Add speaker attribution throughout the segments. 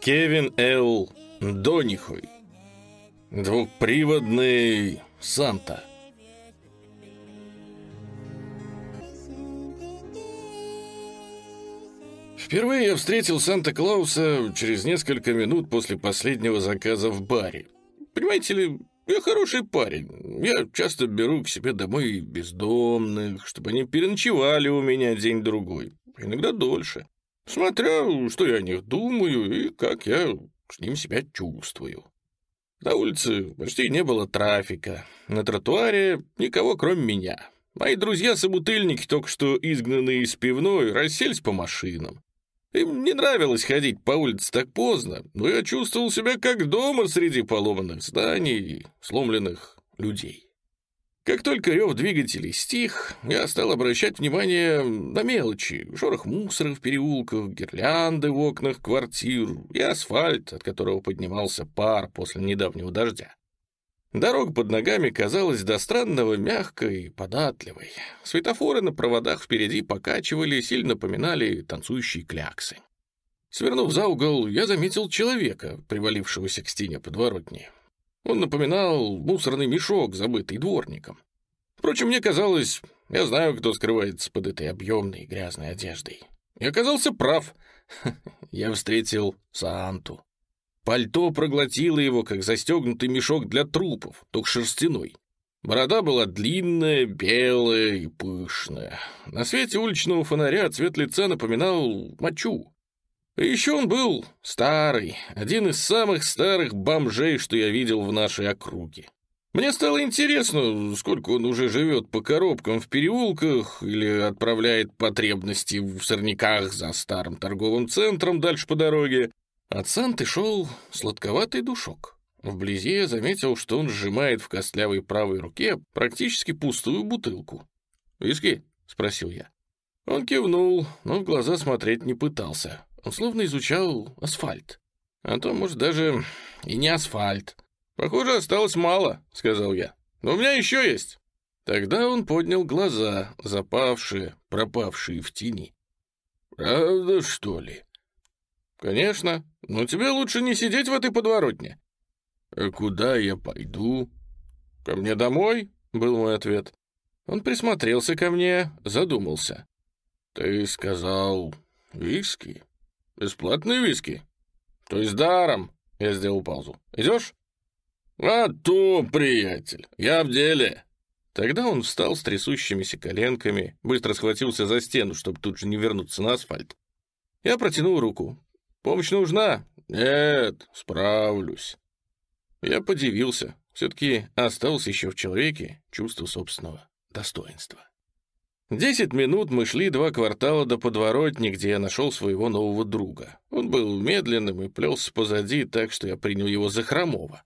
Speaker 1: Кевин Л. Донихой. Двухприводный Санта. Впервые я встретил Санта-Клауса через несколько минут после последнего заказа в баре. Понимаете ли, я хороший парень. Я часто беру к себе домой бездомных, чтобы они переночевали у меня день-другой, иногда дольше. Смотря, что я о них думаю и как я с ним себя чувствую. На улице почти не было трафика, на тротуаре никого, кроме меня. Мои друзья-собутыльники, только что изгнанные из пивной, расселись по машинам. Им не нравилось ходить по улице так поздно, но я чувствовал себя как дома среди поломанных зданий и сломленных людей. Как только рев двигателей стих, я стал обращать внимание на мелочи, шорох мусора в переулках, гирлянды в окнах квартир и асфальт, от которого поднимался пар после недавнего дождя. Дорога под ногами казалась до странного мягкой и податливой. Светофоры на проводах впереди покачивали, сильно напоминали танцующие кляксы. Свернув за угол, я заметил человека, привалившегося к стене подворотни. Он напоминал мусорный мешок, забытый дворником. Впрочем, мне казалось, я знаю, кто скрывается под этой объемной грязной одеждой. И оказался прав. Я встретил Санту. Пальто проглотило его, как застегнутый мешок для трупов, только шерстяной. Борода была длинная, белая и пышная. На свете уличного фонаря цвет лица напоминал мочу. И еще он был старый, один из самых старых бомжей, что я видел в нашей округе. Мне стало интересно, сколько он уже живет по коробкам в переулках или отправляет потребности в сорняках за старым торговым центром дальше по дороге. От Санты шел сладковатый душок. Вблизи я заметил, что он сжимает в костлявой правой руке практически пустую бутылку. «Виски?» — спросил я. Он кивнул, но в глаза смотреть не пытался. Он словно изучал асфальт. А то, может, даже и не асфальт. «Похоже, осталось мало», — сказал я. «Но у меня еще есть». Тогда он поднял глаза, запавшие, пропавшие в тени. «Правда, что ли?» «Конечно. Но тебе лучше не сидеть в этой подворотне». «А куда я пойду?» «Ко мне домой?» — был мой ответ. Он присмотрелся ко мне, задумался. «Ты сказал виски? Бесплатные виски?» «То есть даром?» — я сделал паузу. «Идешь?» «А то, приятель, я в деле!» Тогда он встал с трясущимися коленками, быстро схватился за стену, чтобы тут же не вернуться на асфальт. Я протянул руку. Помощь нужна? Нет, справлюсь. Я подивился. Все-таки осталось еще в человеке чувство собственного достоинства. Десять минут мы шли два квартала до подворотни, где я нашел своего нового друга. Он был медленным и плелся позади, так что я принял его за хромого.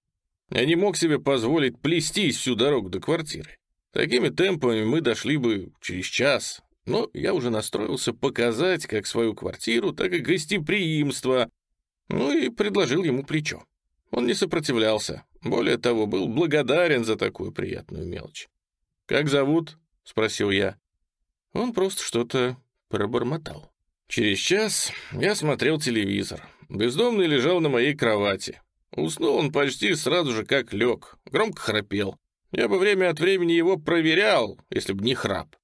Speaker 1: Я не мог себе позволить плестись всю дорогу до квартиры. Такими темпами мы дошли бы через час, но я уже настроился показать как свою квартиру, так и гостеприимство, ну и предложил ему плечо. Он не сопротивлялся, более того, был благодарен за такую приятную мелочь. «Как зовут?» — спросил я. Он просто что-то пробормотал. Через час я смотрел телевизор. Бездомный лежал на моей кровати. Уснул он почти сразу же, как лег, громко храпел. Я бы время от времени его проверял, если бы не храп.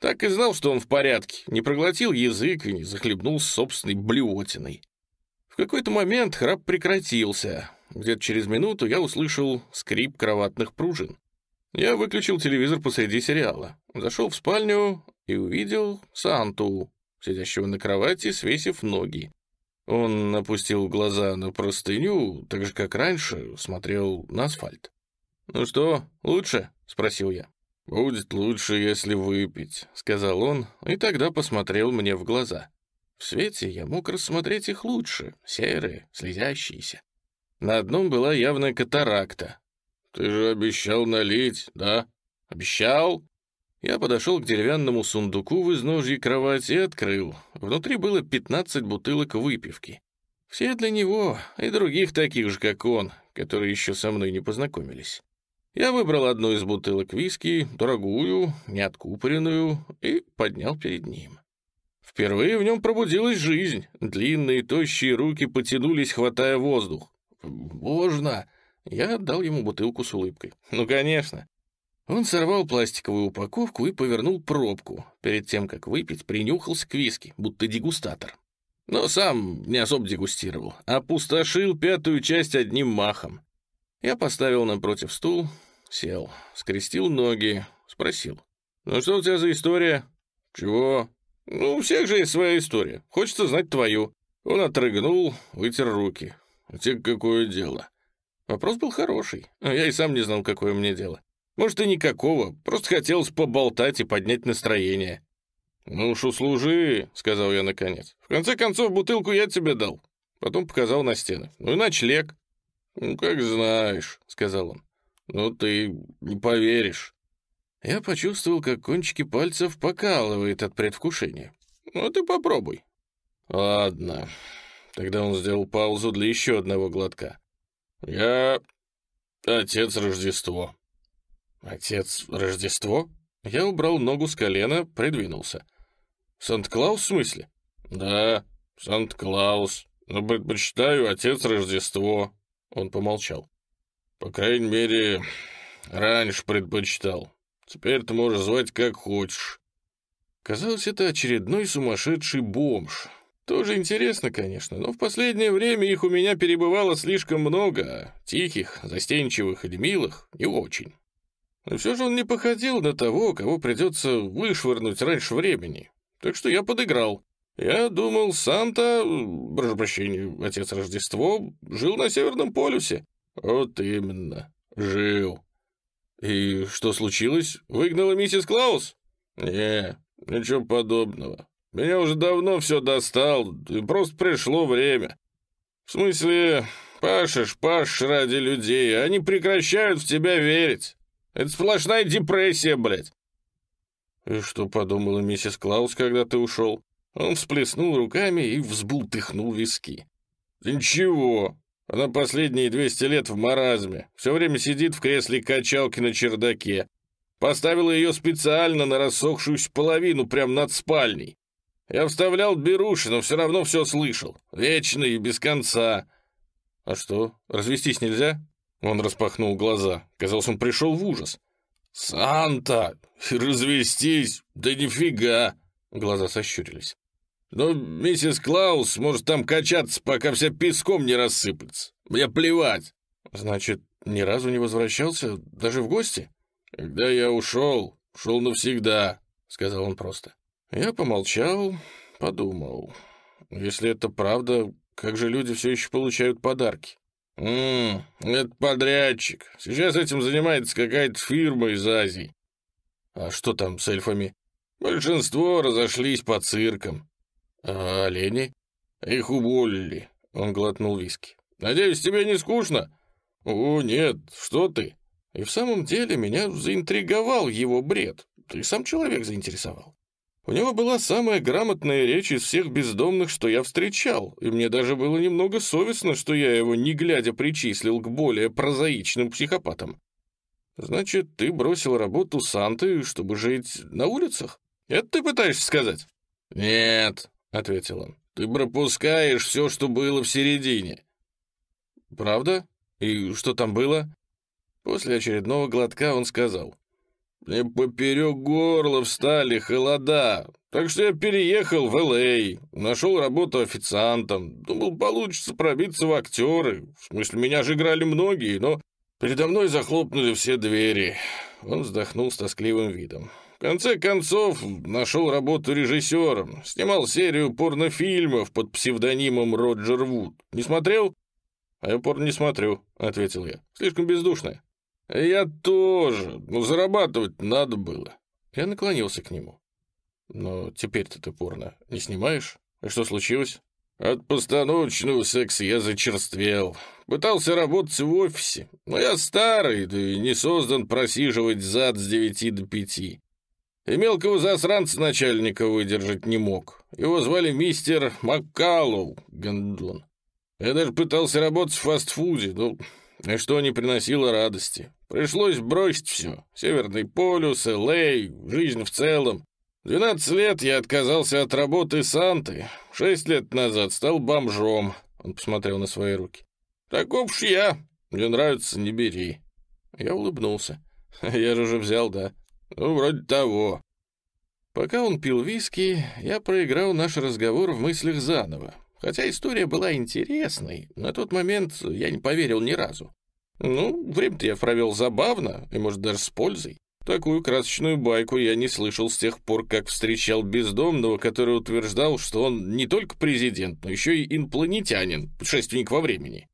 Speaker 1: Так и знал, что он в порядке, не проглотил язык и не захлебнулся собственной блевотиной. В какой-то момент храп прекратился. Где-то через минуту я услышал скрип кроватных пружин. Я выключил телевизор посреди сериала, зашел в спальню и увидел Санту, сидящего на кровати, свесив ноги. Он опустил глаза на простыню, так же, как раньше, смотрел на асфальт. «Ну что, лучше?» — спросил я. «Будет лучше, если выпить», — сказал он, и тогда посмотрел мне в глаза. В свете я мог рассмотреть их лучше, серые, слезящиеся. На одном была явная катаракта. «Ты же обещал налить, да?» «Обещал?» Я подошел к деревянному сундуку в изножье кровати и открыл. Внутри было 15 бутылок выпивки. Все для него и других таких же, как он, которые еще со мной не познакомились. Я выбрал одну из бутылок виски, дорогую, неоткупоренную, и поднял перед ним. Впервые в нем пробудилась жизнь. Длинные тощие руки потянулись, хватая воздух. «Можно!» Я отдал ему бутылку с улыбкой. «Ну, конечно!» Он сорвал пластиковую упаковку и повернул пробку. Перед тем, как выпить, принюхался к виски, будто дегустатор. Но сам не особо дегустировал, опустошил пятую часть одним махом. Я поставил напротив стул, сел, скрестил ноги, спросил. «Ну что у тебя за история?» «Чего?» «Ну, у всех же есть своя история. Хочется знать твою». Он отрыгнул, вытер руки. «У тебя какое дело?» Вопрос был хороший, а я и сам не знал, какое мне дело. Может, и никакого, просто хотелось поболтать и поднять настроение. «Ну уж услужи», — сказал я наконец. «В конце концов, бутылку я тебе дал». Потом показал на стены. «Ну и ночлег». «Ну, как знаешь», — сказал он. «Ну, ты не поверишь». Я почувствовал, как кончики пальцев покалывает от предвкушения. «Ну, ты попробуй». «Ладно». Тогда он сделал паузу для еще одного глотка. «Я отец Рождество». «Отец Рождество?» Я убрал ногу с колена, придвинулся. «Санта-Клаус в смысле?» «Да, Санта-Клаус, но предпочитаю отец Рождество». Он помолчал. «По крайней мере, раньше предпочитал. Теперь ты можешь звать как хочешь». Казалось, это очередной сумасшедший бомж. Тоже интересно, конечно, но в последнее время их у меня перебывало слишком много, тихих, застенчивых или милых не очень. Но все же он не походил на того, кого придется вышвырнуть раньше времени. Так что я подыграл. Я думал, Санта, прошу прощения, отец Рождество, жил на Северном полюсе. Вот именно, жил. И что случилось? Выгнала миссис Клаус? Не, ничего подобного. Меня уже давно все достал, просто пришло время. В смысле, пашешь, пашешь ради людей, а они прекращают в тебя верить. Это сплошная депрессия, блядь. И что подумала миссис Клаус, когда ты ушел? Он всплеснул руками и взбултыхнул виски. ничего. Она последние 200 лет в маразме. Все время сидит в кресле качалки на чердаке. Поставила ее специально на рассохшуюся половину, прямо над спальней. Я вставлял беруши, но все равно все слышал. Вечно и без конца. А что, развестись нельзя? Он распахнул глаза. Казалось, он пришел в ужас. «Санта! Развестись? Да нифига!» Глаза сощурились. «Но миссис Клаус может там качаться, пока вся песком не рассыпется. Мне плевать!» «Значит, ни разу не возвращался, даже в гости?» «Когда я ушел, ушел навсегда», — сказал он просто. Я помолчал, подумал. Если это правда, как же люди все еще получают подарки? «Ммм, это подрядчик. Сейчас этим занимается какая-то фирма из Азии». «А что там с эльфами?» «Большинство разошлись по циркам». «А олени?» «Их уволили», — он глотнул виски. «Надеюсь, тебе не скучно?» «О, нет, что ты?» И в самом деле меня заинтриговал его бред. Ты сам человек заинтересовал. У него была самая грамотная речь из всех бездомных, что я встречал, и мне даже было немного совестно, что я его, не глядя, причислил к более прозаичным психопатам. «Значит, ты бросил работу Санты, чтобы жить на улицах? Это ты пытаешься сказать?» «Нет», — ответил он, — «ты пропускаешь все, что было в середине». «Правда? И что там было?» После очередного глотка он сказал. Мне поперек горла встали холода, так что я переехал в Л.А., нашел работу официантом. Думал, получится пробиться в актеры. В смысле, меня же играли многие, но передо мной захлопнули все двери. Он вздохнул с тоскливым видом. В конце концов, нашел работу режиссером. Снимал серию порнофильмов под псевдонимом Роджер Вуд. Не смотрел? А я порно не смотрю, ответил я. Слишком бездушная. «Я тоже, но зарабатывать надо было». Я наклонился к нему. «Но теперь-то ты порно не снимаешь? И что случилось?» «От постановочного секса я зачерствел. Пытался работать в офисе, но я старый, да и не создан просиживать зад с девяти до пяти. И мелкого засранца начальника выдержать не мог. Его звали мистер Маккаллоу, Гондон. Я даже пытался работать в фастфуде, но и что не приносило радости. Пришлось бросить все. Северный полюс, Л.А., жизнь в целом. 12 лет я отказался от работы Санты. Шесть лет назад стал бомжом. Он посмотрел на свои руки. Таков ж я. Мне нравится, не бери. Я улыбнулся. Я же уже взял, да. Ну, вроде того. Пока он пил виски, я проиграл наш разговор в мыслях заново. Хотя история была интересной, на тот момент я не поверил ни разу. Ну, время-то я провел забавно, и, может, даже с пользой. Такую красочную байку я не слышал с тех пор, как встречал бездомного, который утверждал, что он не только президент, но еще и инопланетянин, путешественник во времени.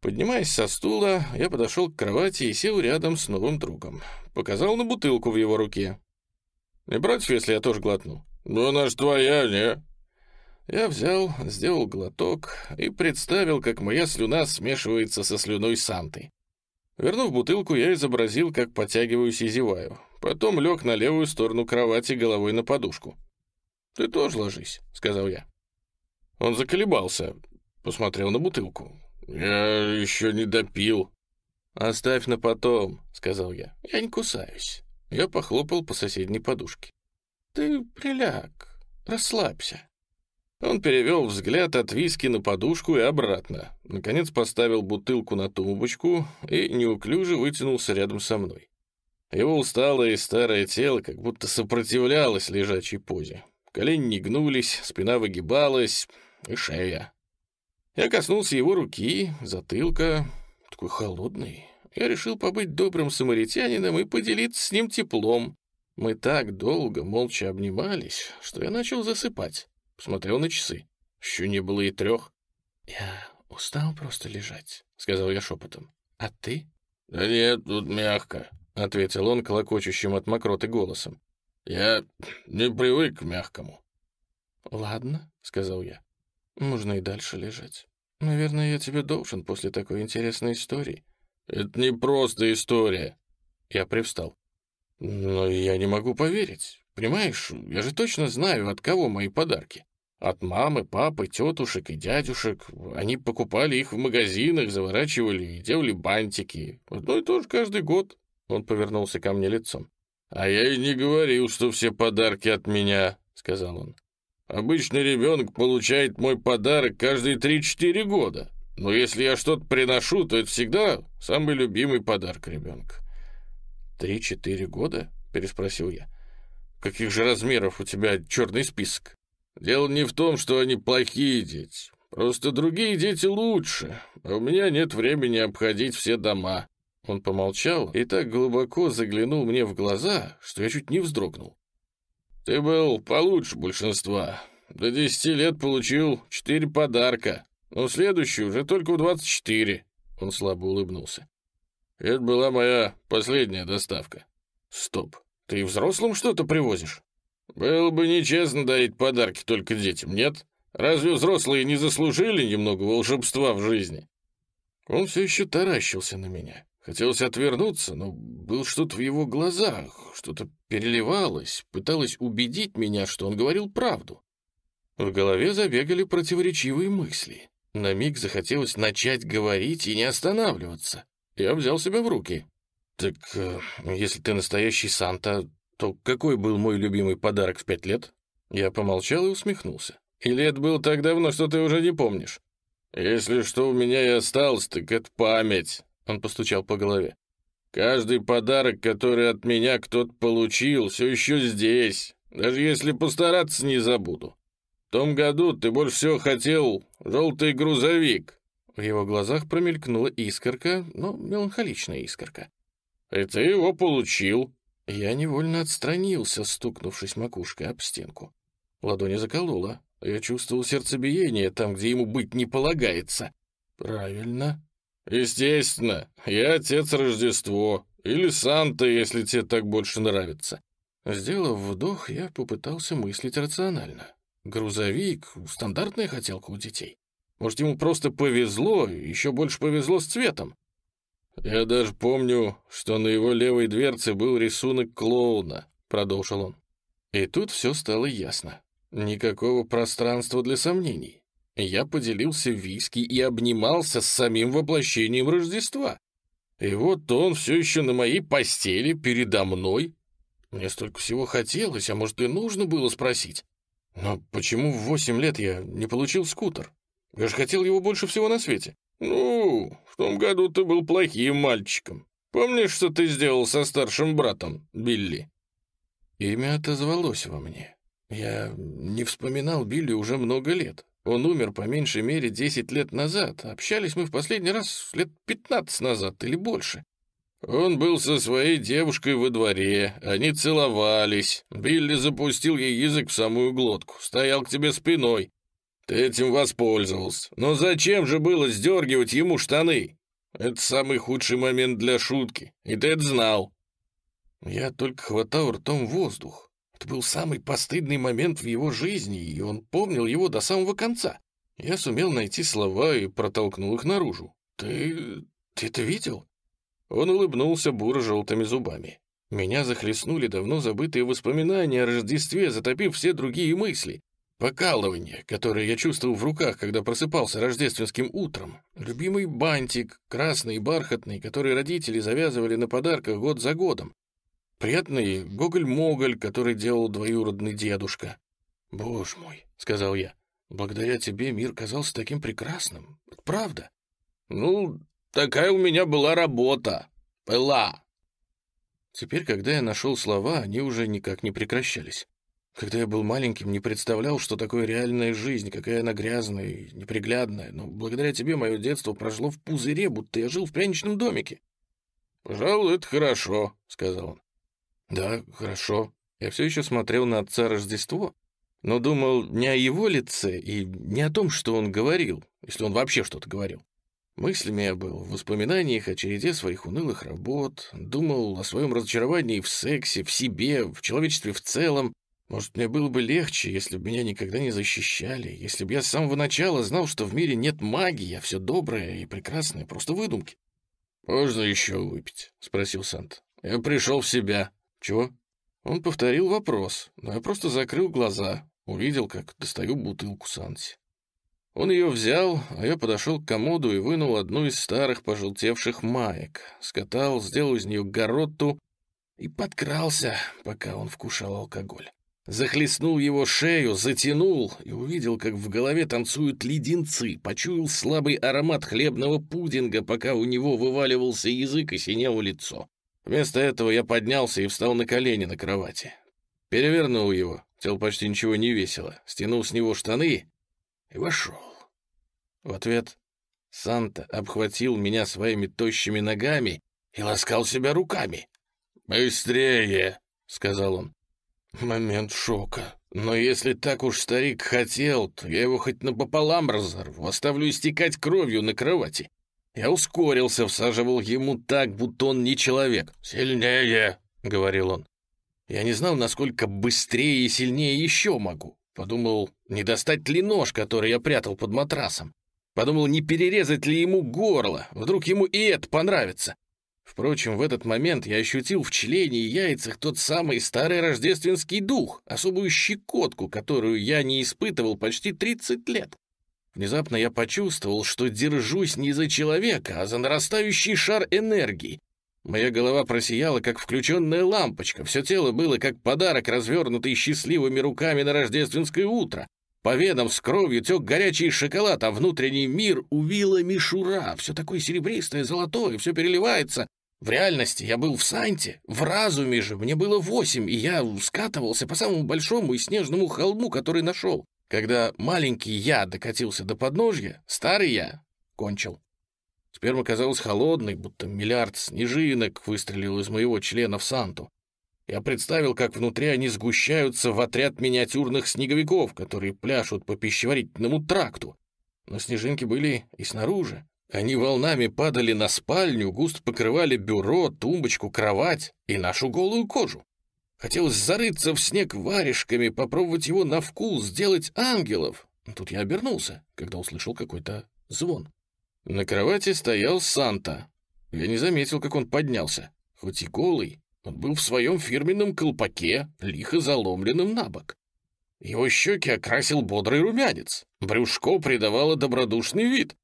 Speaker 1: Поднимаясь со стула, я подошел к кровати и сел рядом с новым другом. Показал на бутылку в его руке. «Не против, если я тоже глотну?» «Ну, она ж твоя, не?» Я взял, сделал глоток и представил, как моя слюна смешивается со слюной Санты. Вернув бутылку, я изобразил, как подтягиваюсь и зеваю. Потом лег на левую сторону кровати головой на подушку. «Ты тоже ложись», — сказал я. Он заколебался, посмотрел на бутылку. «Я еще не допил». «Оставь на потом», — сказал я. «Я не кусаюсь». Я похлопал по соседней подушке. «Ты приляг, расслабься». Он перевел взгляд от виски на подушку и обратно. Наконец поставил бутылку на тумбочку и неуклюже вытянулся рядом со мной. Его усталое и старое тело как будто сопротивлялось лежачей позе. Колени не гнулись, спина выгибалась и шея. Я коснулся его руки, затылка, такой холодный. Я решил побыть добрым самаритянином и поделиться с ним теплом. Мы так долго молча обнимались, что я начал засыпать. Посмотрел на часы. Еще не было и трех. «Я устал просто лежать», — сказал я шепотом. «А ты?» «Да нет, тут мягко», — ответил он колокочущим от мокроты голосом. «Я не привык к мягкому». «Ладно», — сказал я. «Можно и дальше лежать. Наверное, я тебе должен после такой интересной истории». «Это не просто история». Я привстал. «Но я не могу поверить. Понимаешь, я же точно знаю, от кого мои подарки. От мамы, папы, тетушек и дядюшек. Они покупали их в магазинах, заворачивали и делали бантики. Одно и то же каждый год. Он повернулся ко мне лицом. «А я и не говорил, что все подарки от меня», — сказал он. «Обычный ребенок получает мой подарок каждые три-четыре года. Но если я что-то приношу, то это всегда самый любимый подарок ребенка». «Три-четыре года?» — переспросил я. «Каких же размеров у тебя черный список?» «Дело не в том, что они плохие дети. Просто другие дети лучше, а у меня нет времени обходить все дома». Он помолчал и так глубоко заглянул мне в глаза, что я чуть не вздрогнул. «Ты был получше большинства. До десяти лет получил четыре подарка, но следующий уже только в двадцать четыре». Он слабо улыбнулся. «Это была моя последняя доставка». «Стоп, ты взрослым что-то привозишь?» «Было бы нечестно дарить подарки только детям, нет? Разве взрослые не заслужили немного волшебства в жизни?» Он все еще таращился на меня. Хотелось отвернуться, но было что-то в его глазах, что-то переливалось, пыталось убедить меня, что он говорил правду. В голове забегали противоречивые мысли. На миг захотелось начать говорить и не останавливаться. Я взял себя в руки. «Так э, если ты настоящий Санта, то какой был мой любимый подарок в пять лет?» Я помолчал и усмехнулся. «Или это было так давно, что ты уже не помнишь?» «Если что у меня и осталось, так это память», — он постучал по голове. «Каждый подарок, который от меня кто-то получил, все еще здесь. Даже если постараться, не забуду. В том году ты больше всего хотел желтый грузовик». В его глазах промелькнула искорка, но меланхоличная искорка. «И ты его получил. Я невольно отстранился, стукнувшись макушкой об стенку. Ладони заколола. Я чувствовал сердцебиение там, где ему быть не полагается. Правильно. Естественно. Я отец Рождество. Или Санта, если тебе так больше нравится. Сделав вдох, я попытался мыслить рационально. Грузовик — стандартная хотелка у детей. Может, ему просто повезло, еще больше повезло с цветом. «Я даже помню, что на его левой дверце был рисунок клоуна», — продолжил он. И тут все стало ясно. Никакого пространства для сомнений. Я поделился виски и обнимался с самим воплощением Рождества. И вот он все еще на моей постели передо мной. Мне столько всего хотелось, а может и нужно было спросить. Но почему в восемь лет я не получил скутер? Я же хотел его больше всего на свете. Ну, в том году ты был плохим мальчиком. Помнишь, что ты сделал со старшим братом, Билли? Имя отозвалось во мне. Я не вспоминал Билли уже много лет. Он умер по меньшей мере 10 лет назад. Общались мы в последний раз лет 15 назад или больше. Он был со своей девушкой во дворе, они целовались. Билли запустил ей язык в самую глотку, стоял к тебе спиной. Ты этим воспользовался. Но зачем же было сдергивать ему штаны? Это самый худший момент для шутки, и ты это знал. Я только хватал ртом воздух. Это был самый постыдный момент в его жизни, и он помнил его до самого конца. Я сумел найти слова и протолкнул их наружу. «Ты... ты это видел?» Он улыбнулся буро-желтыми зубами. Меня захлестнули давно забытые воспоминания о Рождестве, затопив все другие мысли. Покалывание, которое я чувствовал в руках, когда просыпался рождественским утром. Любимый бантик, красный и бархатный, который родители завязывали на подарках год за годом. Приятный гоголь-моголь, который делал двоюродный дедушка. «Боже мой», — сказал я, — «благодаря тебе мир казался таким прекрасным. Правда?» «Ну, такая у меня была работа. Была». Теперь, когда я нашел слова, они уже никак не прекращались. Когда я был маленьким, не представлял, что такое реальная жизнь, какая она грязная и неприглядная. Но благодаря тебе мое детство прошло в пузыре, будто я жил в пряничном домике. «Пожалуй, это хорошо», — сказал он. Да, хорошо. Я все еще смотрел на отца Рождество, но думал не о его лице и не о том, что он говорил, если он вообще что-то говорил. Мыслями я был в воспоминаниях о череде своих унылых работ, думал о своем разочаровании в сексе, в себе, в человечестве в целом. Может, мне было бы легче, если бы меня никогда не защищали, если бы я с самого начала знал, что в мире нет магии, а все доброе и прекрасное, просто выдумки. «Можно еще выпить?» — спросил Сант. «Я пришел в себя». «Чего?» Он повторил вопрос, но я просто закрыл глаза, увидел, как достаю бутылку Санси. Он ее взял, а я подошел к комоду и вынул одну из старых пожелтевших маек, скатал, сделал из нее горотту и подкрался, пока он вкушал алкоголь. Захлестнул его шею, затянул и увидел, как в голове танцуют леденцы, почуял слабый аромат хлебного пудинга, пока у него вываливался язык и синело лицо. Вместо этого я поднялся и встал на колени на кровати. Перевернул его, тело почти ничего не весело, стянул с него штаны и вошел. В ответ Санта обхватил меня своими тощими ногами и ласкал себя руками. «Быстрее!» — сказал он. Момент шока. Но если так уж старик хотел, то я его хоть напополам разорву, оставлю истекать кровью на кровати. Я ускорился, всаживал ему так, будто он не человек. «Сильнее!» — говорил он. Я не знал, насколько быстрее и сильнее еще могу. Подумал, не достать ли нож, который я прятал под матрасом. Подумал, не перерезать ли ему горло. Вдруг ему и это понравится. Впрочем, в этот момент я ощутил в члене и яйцах тот самый старый рождественский дух, особую щекотку, которую я не испытывал почти 30 лет. Внезапно я почувствовал, что держусь не за человека, а за нарастающий шар энергии. Моя голова просияла, как включенная лампочка. Все тело было, как подарок, развернутый счастливыми руками на рождественское утро. По венам с кровью тек горячий шоколад, а внутренний мир увила мишура. Все такое серебристое, золотое, все переливается. В реальности я был в Санте, в разуме же мне было восемь, и я скатывался по самому большому и снежному холму, который нашел. Когда маленький я докатился до подножья, старый я кончил. Сперма казалась холодной, будто миллиард снежинок выстрелил из моего члена в Санту. Я представил, как внутри они сгущаются в отряд миниатюрных снеговиков, которые пляшут по пищеварительному тракту. Но снежинки были и снаружи. Они волнами падали на спальню, густо покрывали бюро, тумбочку, кровать и нашу голую кожу. Хотелось зарыться в снег варежками, попробовать его на вкус, сделать ангелов. Тут я обернулся, когда услышал какой-то звон. На кровати стоял Санта. Я не заметил, как он поднялся. Хоть и голый, он был в своем фирменном колпаке, лихо заломленным на бок. Его щеки окрасил бодрый румянец. Брюшко придавало добродушный вид.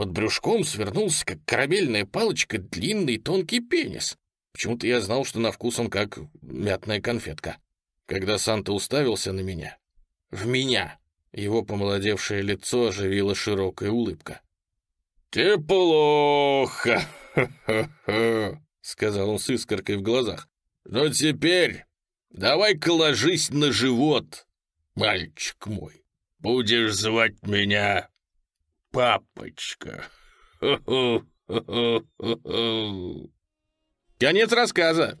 Speaker 1: Под брюшком свернулся, как корабельная палочка, длинный тонкий пенис. Почему-то я знал, что на вкус он как мятная конфетка. Когда Санта уставился на меня, в меня, его помолодевшее лицо оживила широкая улыбка. «Теплохо!» — сказал он с искоркой в глазах. «Но теперь давай-ка ложись на живот, мальчик мой. Будешь звать меня папочка». Конец рассказа.